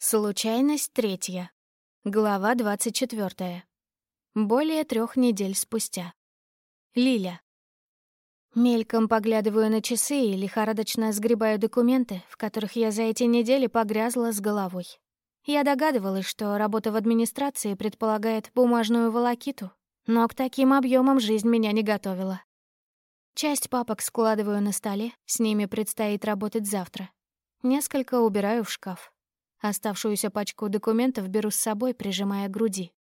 Случайность третья. Глава двадцать четвертая. Более трех недель спустя. Лиля. Мельком поглядываю на часы и лихорадочно сгребаю документы, в которых я за эти недели погрязла с головой. Я догадывалась, что работа в администрации предполагает бумажную волокиту, но к таким объемам жизнь меня не готовила. Часть папок складываю на столе, с ними предстоит работать завтра. Несколько убираю в шкаф. Оставшуюся пачку документов беру с собой, прижимая к груди.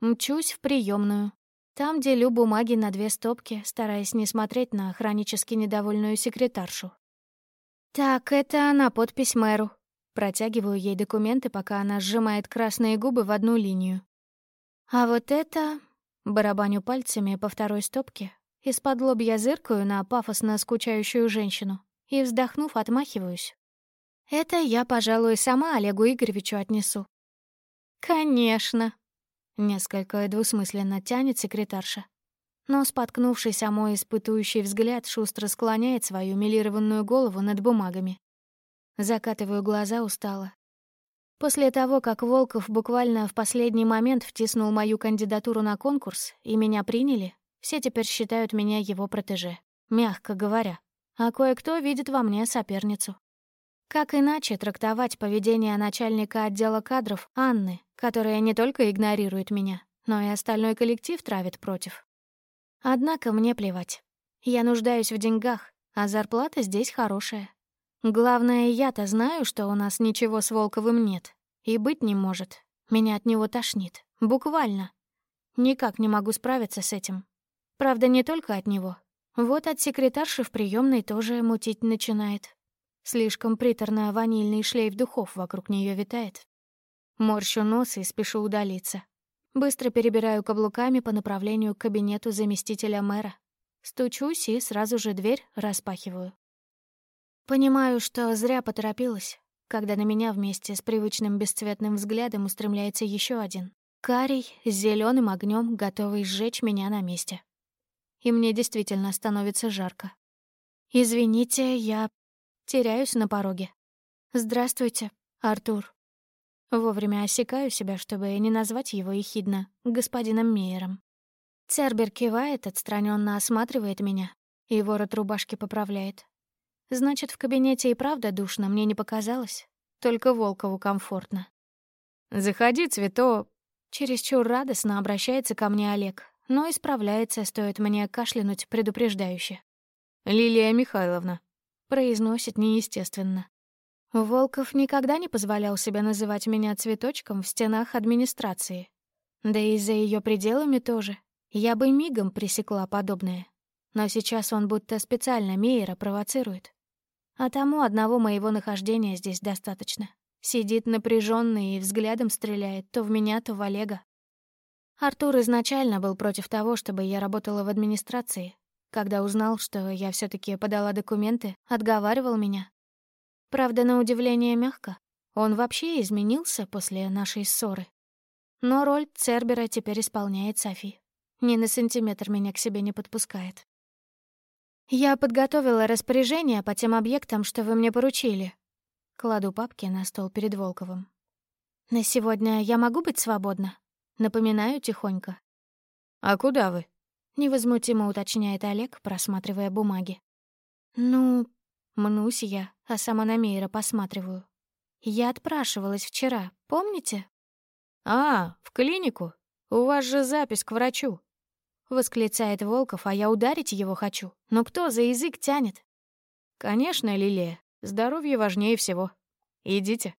Мчусь в приемную. Там делю бумаги на две стопки, стараясь не смотреть на хронически недовольную секретаршу. «Так, это она подпись мэру». Протягиваю ей документы, пока она сжимает красные губы в одну линию. «А вот это...» Барабаню пальцами по второй стопке. Из-под лобья зыркаю на пафосно скучающую женщину и, вздохнув, отмахиваюсь. Это я, пожалуй, сама Олегу Игоревичу отнесу. Конечно. Несколько двусмысленно тянет секретарша. Но, споткнувшись о мой испытующий взгляд, шустро склоняет свою милированную голову над бумагами. Закатываю глаза устало. После того, как Волков буквально в последний момент втиснул мою кандидатуру на конкурс и меня приняли, все теперь считают меня его протеже, мягко говоря. А кое-кто видит во мне соперницу. Как иначе трактовать поведение начальника отдела кадров Анны, которая не только игнорирует меня, но и остальной коллектив травит против? Однако мне плевать. Я нуждаюсь в деньгах, а зарплата здесь хорошая. Главное, я-то знаю, что у нас ничего с Волковым нет. И быть не может. Меня от него тошнит. Буквально. Никак не могу справиться с этим. Правда, не только от него. Вот от секретарши в приемной тоже мутить начинает. Слишком приторно ванильный шлейф духов вокруг нее витает. Морщу нос и спешу удалиться. Быстро перебираю каблуками по направлению к кабинету заместителя мэра. Стучусь и сразу же дверь распахиваю. Понимаю, что зря поторопилась, когда на меня вместе с привычным бесцветным взглядом устремляется еще один. Карий с зеленым огнем, готовый сжечь меня на месте. И мне действительно становится жарко. «Извините, я Теряюсь на пороге. «Здравствуйте, Артур». Вовремя осекаю себя, чтобы не назвать его ехидно господином Мейером. Цербер кивает, отстраненно осматривает меня и ворот рубашки поправляет. Значит, в кабинете и правда душно, мне не показалось. Только Волкову комфортно. «Заходи, цвето...» Чересчур радостно обращается ко мне Олег, но исправляется, стоит мне кашлянуть предупреждающе. «Лилия Михайловна, произносит неестественно. Волков никогда не позволял себе называть меня цветочком в стенах администрации. Да и за ее пределами тоже. Я бы мигом пресекла подобное. Но сейчас он будто специально Мейера провоцирует. А тому одного моего нахождения здесь достаточно. Сидит напряженный и взглядом стреляет то в меня, то в Олега. Артур изначально был против того, чтобы я работала в администрации, когда узнал, что я все таки подала документы, отговаривал меня. Правда, на удивление мягко. Он вообще изменился после нашей ссоры. Но роль Цербера теперь исполняет Софи. Ни на сантиметр меня к себе не подпускает. «Я подготовила распоряжение по тем объектам, что вы мне поручили». Кладу папки на стол перед Волковым. «На сегодня я могу быть свободна?» Напоминаю тихонько. «А куда вы?» Невозмутимо уточняет Олег, просматривая бумаги. «Ну...» Мнусь я, а сама на Мейра посматриваю. «Я отпрашивалась вчера, помните?» «А, в клинику? У вас же запись к врачу!» Восклицает Волков, а я ударить его хочу. Но кто за язык тянет? «Конечно, Лилия. Здоровье важнее всего. Идите».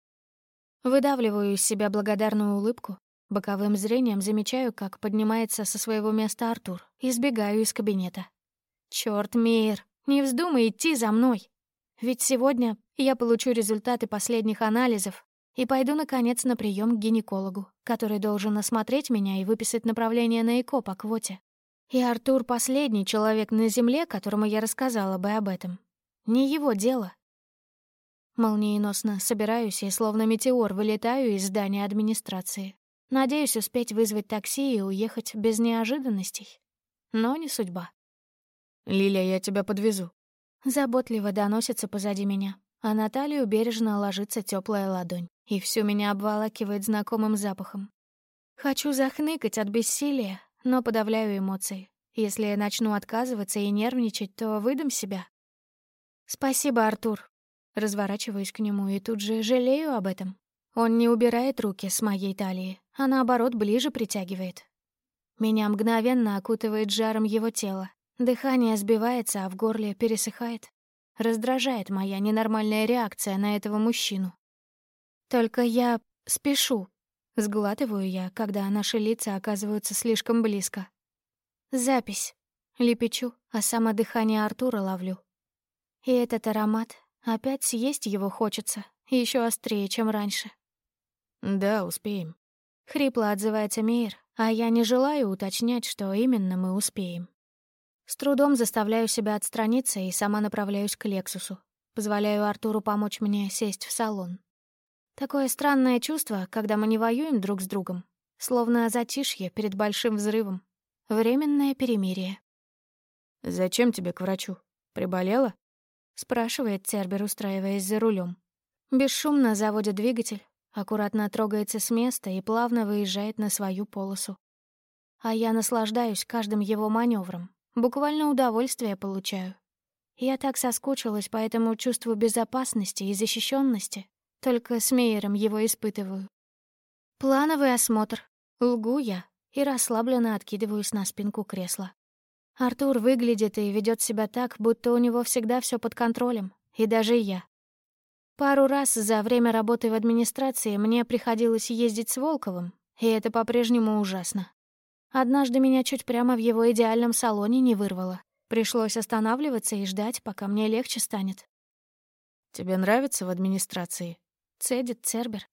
Выдавливаю из себя благодарную улыбку, Боковым зрением замечаю, как поднимается со своего места Артур, и сбегаю из кабинета. Чёрт, Мейер, не вздумай идти за мной. Ведь сегодня я получу результаты последних анализов и пойду, наконец, на прием к гинекологу, который должен осмотреть меня и выписать направление на ЭКО по квоте. И Артур — последний человек на Земле, которому я рассказала бы об этом. Не его дело. Молниеносно собираюсь и словно метеор вылетаю из здания администрации. Надеюсь успеть вызвать такси и уехать без неожиданностей. Но не судьба. «Лилия, я тебя подвезу». Заботливо доносится позади меня, а на талию бережно ложится теплая ладонь, и всю меня обволакивает знакомым запахом. Хочу захныкать от бессилия, но подавляю эмоции. Если я начну отказываться и нервничать, то выдам себя. «Спасибо, Артур». Разворачиваюсь к нему и тут же жалею об этом. Он не убирает руки с моей талии, а наоборот ближе притягивает. Меня мгновенно окутывает жаром его тело. Дыхание сбивается, а в горле пересыхает. Раздражает моя ненормальная реакция на этого мужчину. Только я спешу. Сглатываю я, когда наши лица оказываются слишком близко. Запись. Лепечу, а само дыхание Артура ловлю. И этот аромат, опять съесть его хочется, еще острее, чем раньше. «Да, успеем», — хрипло отзывается Мейер, а я не желаю уточнять, что именно мы успеем. С трудом заставляю себя отстраниться и сама направляюсь к Лексусу. Позволяю Артуру помочь мне сесть в салон. Такое странное чувство, когда мы не воюем друг с другом, словно затишье перед большим взрывом. Временное перемирие. «Зачем тебе к врачу? Приболела?» — спрашивает Цербер, устраиваясь за рулем. Бесшумно заводит двигатель, аккуратно трогается с места и плавно выезжает на свою полосу. А я наслаждаюсь каждым его маневром, буквально удовольствие получаю. Я так соскучилась по этому чувству безопасности и защищенности, только с Мейером его испытываю. Плановый осмотр. Лгу я и расслабленно откидываюсь на спинку кресла. Артур выглядит и ведет себя так, будто у него всегда все под контролем, и даже я. Пару раз за время работы в администрации мне приходилось ездить с Волковым, и это по-прежнему ужасно. Однажды меня чуть прямо в его идеальном салоне не вырвало. Пришлось останавливаться и ждать, пока мне легче станет. «Тебе нравится в администрации?» — цедит Цербер.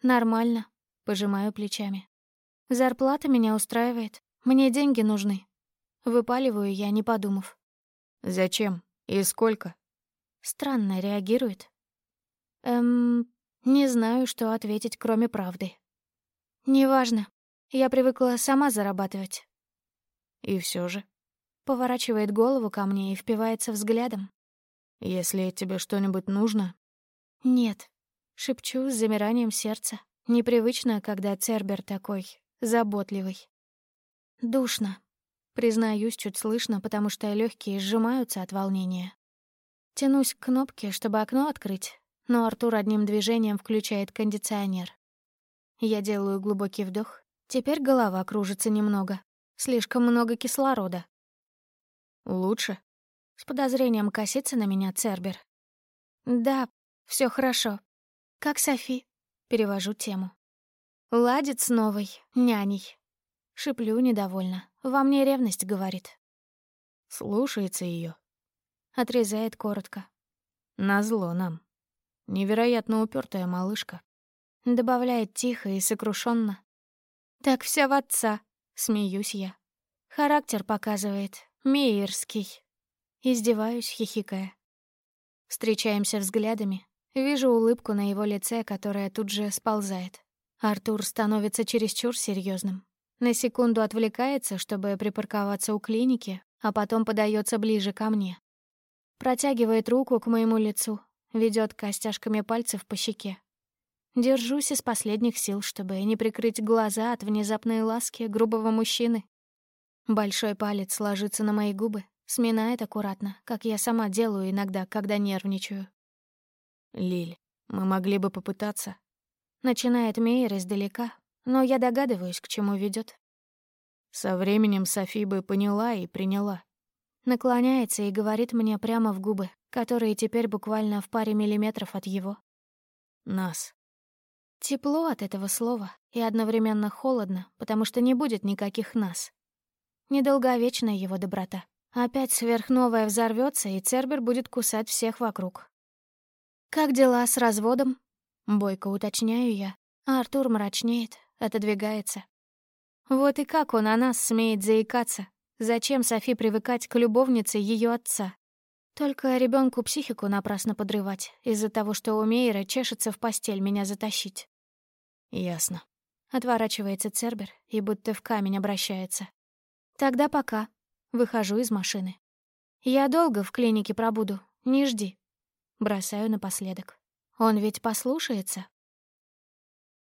«Нормально», — пожимаю плечами. «Зарплата меня устраивает. Мне деньги нужны». Выпаливаю я, не подумав. «Зачем? И сколько?» Странно реагирует. Эм, не знаю, что ответить, кроме правды. Неважно. Я привыкла сама зарабатывать. И все же. Поворачивает голову ко мне и впивается взглядом. Если тебе что-нибудь нужно? Нет. Шепчу с замиранием сердца. Непривычно, когда Цербер такой заботливый. Душно. Признаюсь чуть слышно, потому что легкие сжимаются от волнения. Тянусь к кнопке, чтобы окно открыть, но Артур одним движением включает кондиционер. Я делаю глубокий вдох. Теперь голова кружится немного. Слишком много кислорода. «Лучше?» С подозрением косится на меня Цербер. «Да, все хорошо. Как Софи?» Перевожу тему. «Ладит с новой, няней». Шиплю недовольно. Во мне ревность говорит. Слушается ее. Отрезает коротко. Назло нам. Невероятно упертая малышка. Добавляет тихо и сокрушенно. Так вся в отца, смеюсь я. Характер показывает, мейерский. Издеваюсь, хихикая. Встречаемся взглядами. Вижу улыбку на его лице, которая тут же сползает. Артур становится чересчур серьезным. На секунду отвлекается, чтобы припарковаться у клиники, а потом подается ближе ко мне. Протягивает руку к моему лицу, ведет костяшками пальцев по щеке. Держусь из последних сил, чтобы не прикрыть глаза от внезапной ласки грубого мужчины. Большой палец ложится на мои губы, сминает аккуратно, как я сама делаю иногда, когда нервничаю. «Лиль, мы могли бы попытаться». Начинает Мейер издалека, но я догадываюсь, к чему ведет. Со временем Софи бы поняла и приняла. Наклоняется и говорит мне прямо в губы, которые теперь буквально в паре миллиметров от его. Нас. Тепло от этого слова и одновременно холодно, потому что не будет никаких нас. Недолговечная его доброта. Опять сверхновая взорвется, и Цербер будет кусать всех вокруг. «Как дела с разводом?» Бойко уточняю я, а Артур мрачнеет, отодвигается. Вот и как он о нас смеет заикаться. Зачем Софи привыкать к любовнице ее отца? Только ребенку психику напрасно подрывать, из-за того, что у Мейера чешется в постель меня затащить. Ясно. Отворачивается Цербер и будто в камень обращается. Тогда пока. Выхожу из машины. Я долго в клинике пробуду, не жди. Бросаю напоследок. Он ведь послушается.